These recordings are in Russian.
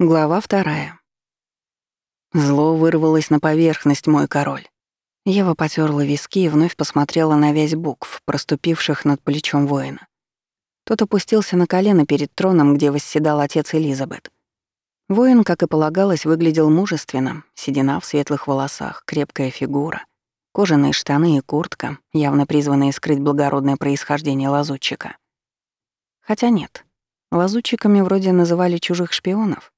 Глава вторая. Зло вырвалось на поверхность, мой король. Ева потерла виски и вновь посмотрела на вязь букв, проступивших над плечом воина. Тот опустился на колено перед троном, где восседал отец Элизабет. Воин, как и полагалось, выглядел мужественно, седина в светлых волосах, крепкая фигура, кожаные штаны и куртка, явно призванные скрыть благородное происхождение лазутчика. Хотя нет, лазутчиками вроде называли чужих шпионов,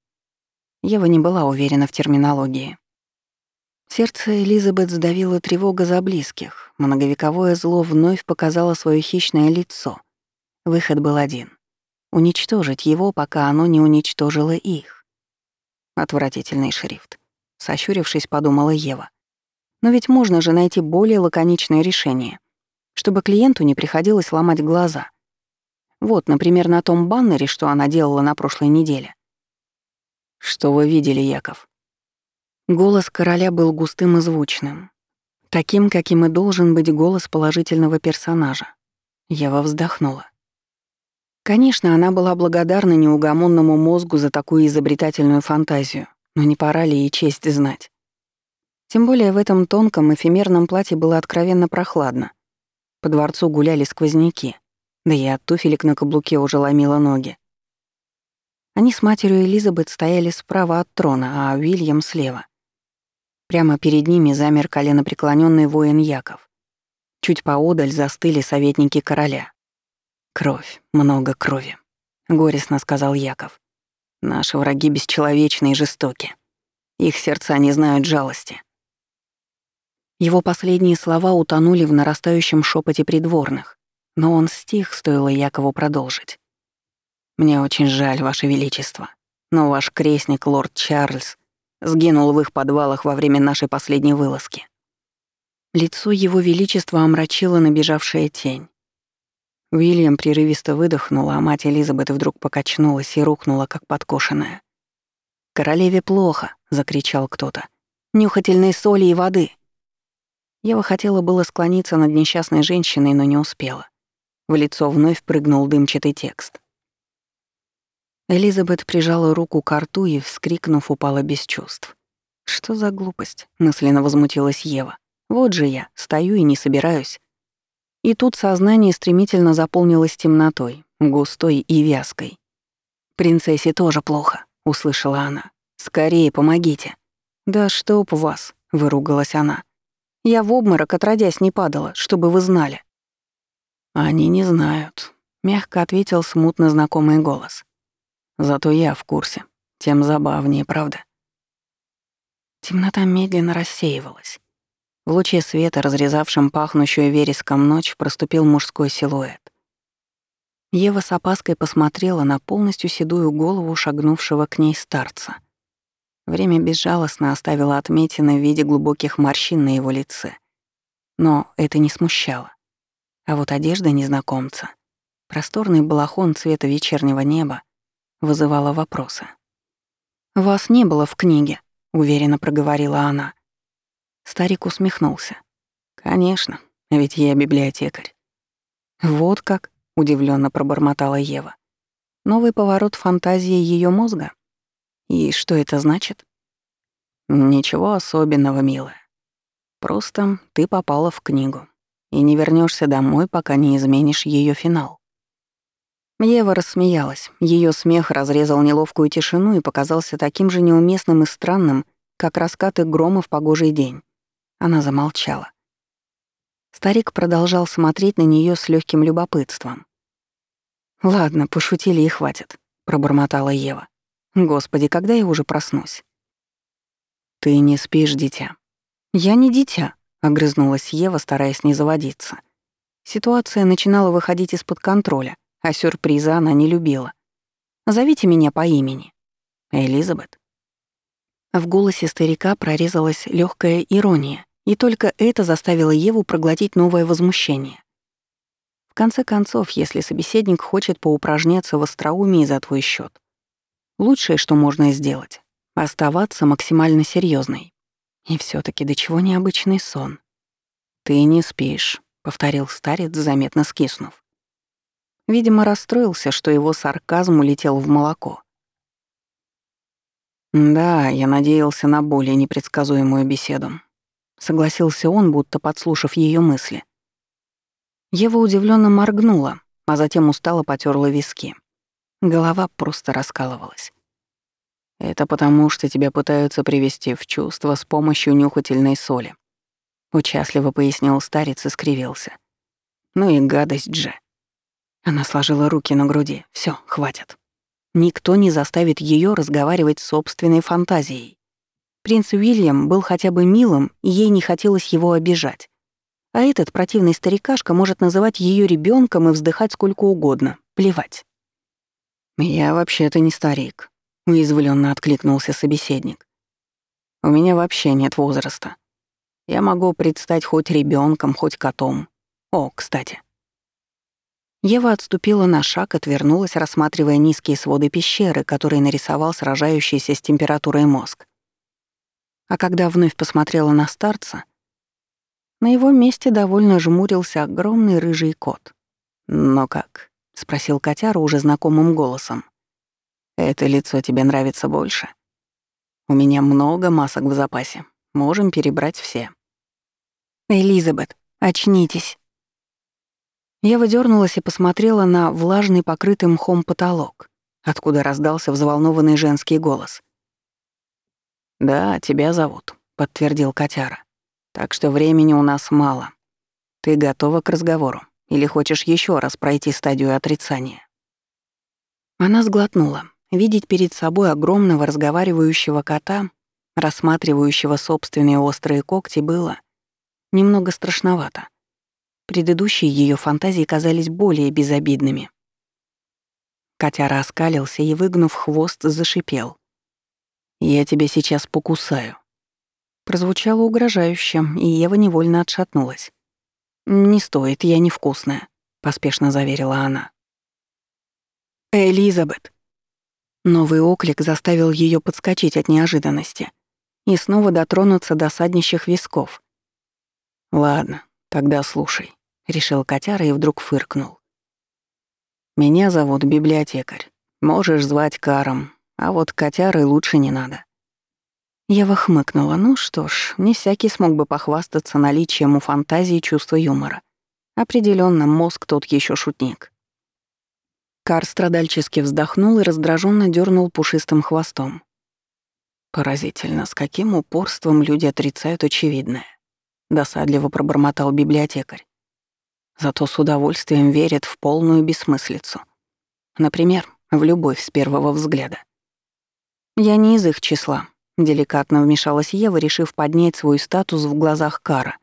Ева не была уверена в терминологии. Сердце Элизабет сдавило тревога за близких. Многовековое зло вновь показало свое хищное лицо. Выход был один — уничтожить его, пока оно не уничтожило их. Отвратительный шрифт. Сощурившись, подумала Ева. Но ведь можно же найти более лаконичное решение, чтобы клиенту не приходилось ломать глаза. Вот, например, на том баннере, что она делала на прошлой неделе. «Что вы видели, Яков?» Голос короля был густым и звучным. Таким, каким и должен быть голос положительного персонажа. Ева вздохнула. Конечно, она была благодарна неугомонному мозгу за такую изобретательную фантазию, но не пора ли и честь знать? Тем более в этом тонком эфемерном платье было откровенно прохладно. По дворцу гуляли сквозняки, да и от туфелек на каблуке уже ломило ноги. Они с матерью Элизабет стояли справа от трона, а Уильям слева. Прямо перед ними замер коленопреклоненный воин Яков. Чуть поодаль застыли советники короля. «Кровь, много крови», — горестно сказал Яков. «Наши враги бесчеловечны и жестоки. Их сердца не знают жалости». Его последние слова утонули в нарастающем шепоте придворных, но он стих, стоило Якову продолжить. Мне очень жаль, Ваше Величество, но ваш крестник, лорд Чарльз, сгинул в их подвалах во время нашей последней вылазки. Лицо Его Величества омрачила набежавшая тень. Уильям прерывисто выдохнул, а мать Элизабет вдруг покачнулась и рухнула, как подкошенная. «Королеве плохо!» — закричал кто-то. «Нюхательной соли и воды!» Ева хотела было склониться над несчастной женщиной, но не успела. В лицо вновь прыгнул дымчатый текст. Элизабет прижала руку к рту и, вскрикнув, упала без чувств. «Что за глупость?» — мысленно возмутилась Ева. «Вот же я, стою и не собираюсь». И тут сознание стремительно заполнилось темнотой, густой и вязкой. «Принцессе тоже плохо», — услышала она. «Скорее помогите». «Да чтоб вас», — выругалась она. «Я в обморок отродясь не падала, чтобы вы знали». «Они не знают», — мягко ответил смутно знакомый голос. Зато я в курсе. Тем забавнее, правда? Темнота медленно рассеивалась. В луче света, разрезавшем пахнущую вереском ночь, проступил мужской силуэт. Ева с опаской посмотрела на полностью седую голову шагнувшего к ней старца. Время безжалостно оставило отметины в виде глубоких морщин на его лице. Но это не смущало. А вот одежда незнакомца, просторный балахон цвета вечернего неба, вызывала вопросы. «Вас не было в книге», — уверенно проговорила она. Старик усмехнулся. «Конечно, ведь я библиотекарь». «Вот как», — удивленно пробормотала Ева. «Новый поворот фантазии ее мозга? И что это значит?» «Ничего особенного, милая. Просто ты попала в книгу и не вернешься домой, пока не изменишь ее финал. Ева рассмеялась. Ее смех разрезал неловкую тишину и показался таким же неуместным и странным, как раскаты грома в погожий день. Она замолчала. Старик продолжал смотреть на нее с легким любопытством. «Ладно, пошутили и хватит», — пробормотала Ева. «Господи, когда я уже проснусь?» «Ты не спишь, дитя». «Я не дитя», — огрызнулась Ева, стараясь не заводиться. Ситуация начинала выходить из-под контроля а сюрприза она не любила. «Зовите меня по имени». «Элизабет». В голосе старика прорезалась легкая ирония, и только это заставило Еву проглотить новое возмущение. В конце концов, если собеседник хочет поупражняться в остроумии за твой счет, лучшее, что можно сделать — оставаться максимально серьезной. И все таки до чего необычный сон. «Ты не спишь», — повторил старец, заметно скиснув. Видимо, расстроился, что его сарказм улетел в молоко. Да, я надеялся на более непредсказуемую беседу. Согласился он, будто подслушав ее мысли. Ева удивленно моргнула, а затем устало потерла виски. Голова просто раскалывалась. Это потому, что тебя пытаются привести в чувство с помощью нюхательной соли. Участливо пояснил старец и скривился. Ну и гадость же. Она сложила руки на груди. Все, хватит. Никто не заставит ее разговаривать с собственной фантазией. Принц Уильям был хотя бы милым, и ей не хотелось его обижать. А этот противный старикашка может называть ее ребенком и вздыхать сколько угодно. Плевать. «Я вообще-то не старик», — уязвленно откликнулся собеседник. «У меня вообще нет возраста. Я могу предстать хоть ребенком, хоть котом. О, кстати». Ева отступила на шаг, отвернулась, рассматривая низкие своды пещеры, которые нарисовал сражающийся с температурой мозг. А когда вновь посмотрела на старца, на его месте довольно жмурился огромный рыжий кот. «Но как?» — спросил котяра уже знакомым голосом. «Это лицо тебе нравится больше? У меня много масок в запасе. Можем перебрать все». «Элизабет, очнитесь!» Я выдернулась и посмотрела на влажный покрытый мхом потолок, откуда раздался взволнованный женский голос. «Да, тебя зовут», — подтвердил котяра. «Так что времени у нас мало. Ты готова к разговору или хочешь еще раз пройти стадию отрицания?» Она сглотнула. Видеть перед собой огромного разговаривающего кота, рассматривающего собственные острые когти, было немного страшновато. Предыдущие ее фантазии казались более безобидными. Котяра оскалился и, выгнув хвост, зашипел. «Я тебя сейчас покусаю». Прозвучало угрожающе, и Ева невольно отшатнулась. «Не стоит, я невкусная», — поспешно заверила она. «Элизабет!» Новый оклик заставил ее подскочить от неожиданности и снова дотронуться до саднищих висков. «Ладно, тогда слушай решил котяра и вдруг фыркнул. «Меня зовут библиотекарь. Можешь звать Каром, а вот котярой лучше не надо». Ева хмыкнула. Ну что ж, не всякий смог бы похвастаться наличием у фантазии чувства юмора. Определенно, мозг тот еще шутник. Кар страдальчески вздохнул и раздраженно дернул пушистым хвостом. Поразительно, с каким упорством люди отрицают очевидное. Досадливо пробормотал библиотекарь зато с удовольствием верят в полную бессмыслицу. Например, в любовь с первого взгляда. Я не из их числа, деликатно вмешалась Ева, решив поднять свой статус в глазах Кара.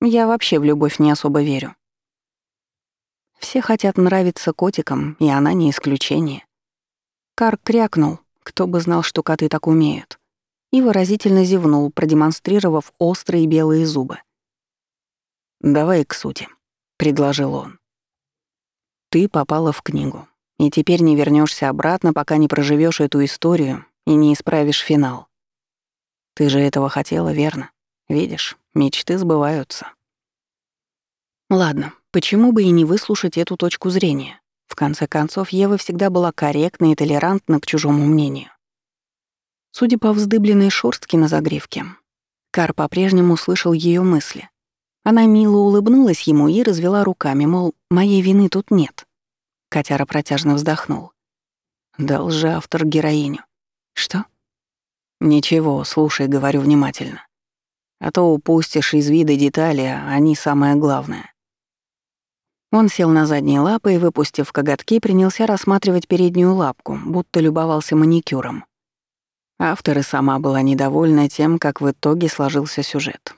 Я вообще в любовь не особо верю. Все хотят нравиться котикам, и она не исключение. Кар крякнул, кто бы знал, что коты так умеют, и выразительно зевнул, продемонстрировав острые белые зубы. «Давай к сути», предложил он. Ты попала в книгу, и теперь не вернешься обратно, пока не проживешь эту историю и не исправишь финал. Ты же этого хотела, верно? Видишь, мечты сбываются. Ладно, почему бы и не выслушать эту точку зрения? В конце концов, Ева всегда была корректна и толерантна к чужому мнению. Судя по вздыбленной шорстке на загривке, Кар по-прежнему слышал ее мысли, она мило улыбнулась ему и развела руками, мол, моей вины тут нет. Котяра протяжно вздохнул. Дал же автор героиню. Что? Ничего, слушай, говорю внимательно. А то упустишь из вида детали, а они самое главное. Он сел на задние лапы и, выпустив коготки, принялся рассматривать переднюю лапку, будто любовался маникюром. Автор и сама была недовольна тем, как в итоге сложился сюжет.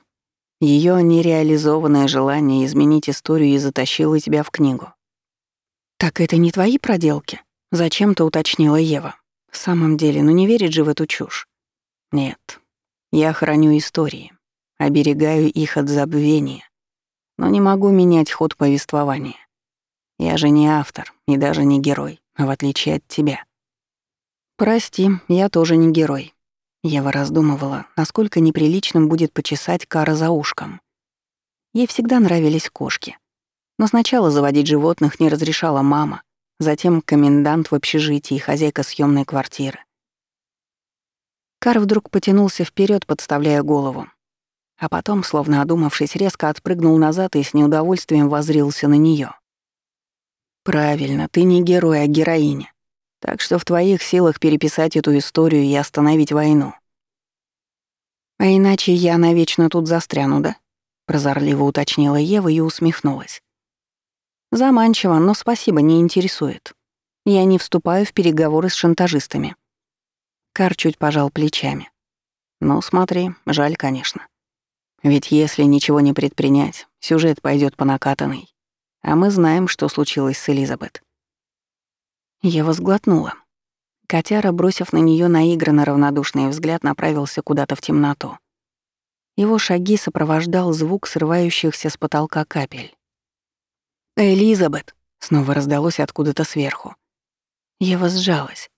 Ее нереализованное желание изменить историю и затащило тебя в книгу. «Так это не твои проделки?» — зачем-то уточнила Ева. «В самом деле, ну не верит же в эту чушь». «Нет. Я храню истории, оберегаю их от забвения, но не могу менять ход повествования. Я же не автор и даже не герой, в отличие от тебя». «Прости, я тоже не герой», Ева раздумывала, насколько неприличным будет почесать Кара за ушком. Ей всегда нравились кошки. Но сначала заводить животных не разрешала мама, затем комендант в общежитии и хозяйка съемной квартиры. Кар вдруг потянулся вперед, подставляя голову. А потом, словно одумавшись, резко отпрыгнул назад и с неудовольствием возрился на нее. «Правильно, ты не герой, а героиня. Так что в твоих силах переписать эту историю и остановить войну. А иначе я навечно тут застряну, да?» Прозорливо уточнила Ева и усмехнулась. Заманчиво, но спасибо, не интересует. Я не вступаю в переговоры с шантажистами. Кар чуть пожал плечами. Ну, смотри, жаль, конечно. Ведь если ничего не предпринять, сюжет пойдет по накатанной. А мы знаем, что случилось с Элизабет. Ева сглотнула. Котяра, бросив на нее наигранно равнодушный взгляд, направился куда-то в темноту. Его шаги сопровождал звук срывающихся с потолка капель. «Элизабет!» — снова раздалось откуда-то сверху. Ева сжалась.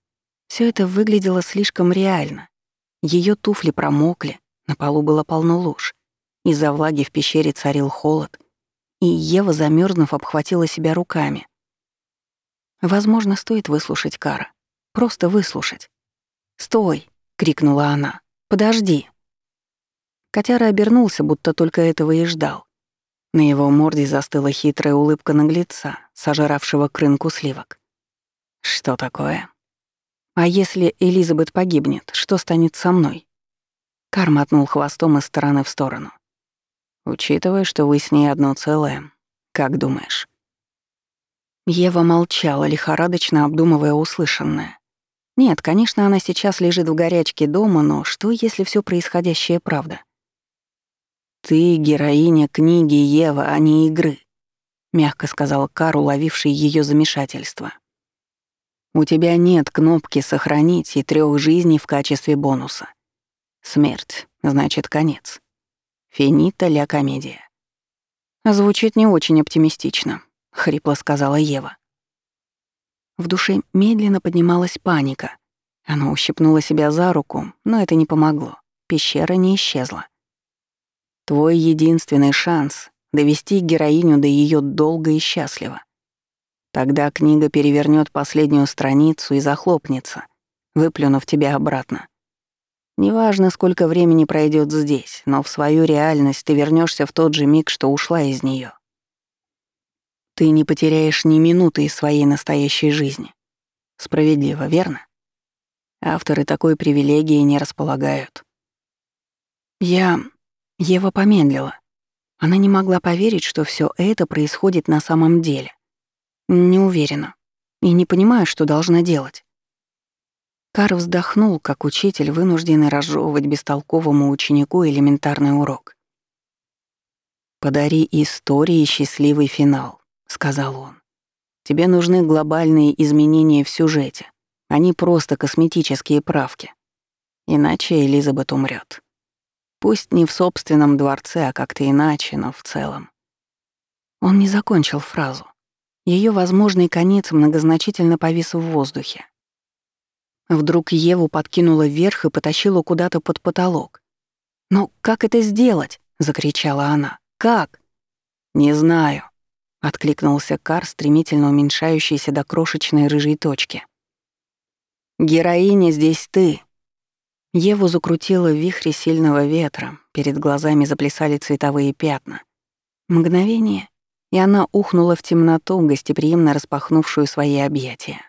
Все это выглядело слишком реально. Ее туфли промокли, на полу было полно луж. Из-за влаги в пещере царил холод, и Ева, замерзнув, обхватила себя руками. Возможно, стоит выслушать Кара. Просто выслушать. «Стой!» — крикнула она. «Подожди!» Котяра обернулся, будто только этого и ждал. На его морде застыла хитрая улыбка наглеца, сожравшего к рынку сливок. «Что такое?» «А если Элизабет погибнет, что станет со мной?» Кар мотнул хвостом из стороны в сторону. «Учитывая, что вы с ней одно целое, как думаешь?» Ева молчала, лихорадочно обдумывая услышанное. Нет, конечно, она сейчас лежит в горячке дома, но что, если все происходящее правда? «Ты героиня книги Ева, а не игры», — мягко сказал Кар, уловивший ее замешательство. «У тебя нет кнопки «Сохранить» и трех жизней в качестве бонуса. Смерть — значит конец. Финита ля комедия». «Звучит не очень оптимистично», — хрипло сказала Ева. В душе медленно поднималась паника. Она ущипнула себя за руку, но это не помогло. Пещера не исчезла. Твой единственный шанс — довести героиню до ее долго и счастливо. Тогда книга перевернет последнюю страницу и захлопнется, выплюнув тебя обратно. Неважно, сколько времени пройдет здесь, но в свою реальность ты вернешься в тот же миг, что ушла из нее. Ты не потеряешь ни минуты из своей настоящей жизни. Справедливо, верно? Авторы такой привилегии не располагают. Я Ева помедлила. Она не могла поверить, что все это происходит на самом деле. Не уверена. И не понимаю, что должна делать. Кар вздохнул, как учитель, вынужденный разжевывать бестолковому ученику элементарный урок. «Подари истории счастливый финал», — сказал он. «Тебе нужны глобальные изменения в сюжете, а не просто косметические правки. Иначе Элизабет умрет. Пусть не в собственном дворце, а как-то иначе, но в целом. Он не закончил фразу. Ее возможный конец многозначительно повис в воздухе. Вдруг Еву подкинула вверх и потащила куда-то под потолок. «Но как это сделать?» — закричала она. «Как?» «Не знаю», — откликнулся Кар, стремительно уменьшающийся до крошечной рыжей точки. «Героиня здесь ты», Еву закрутило в вихре сильного ветра, перед глазами заплясали цветовые пятна. Мгновение, и она ухнула в темноту, гостеприимно распахнувшую свои объятия.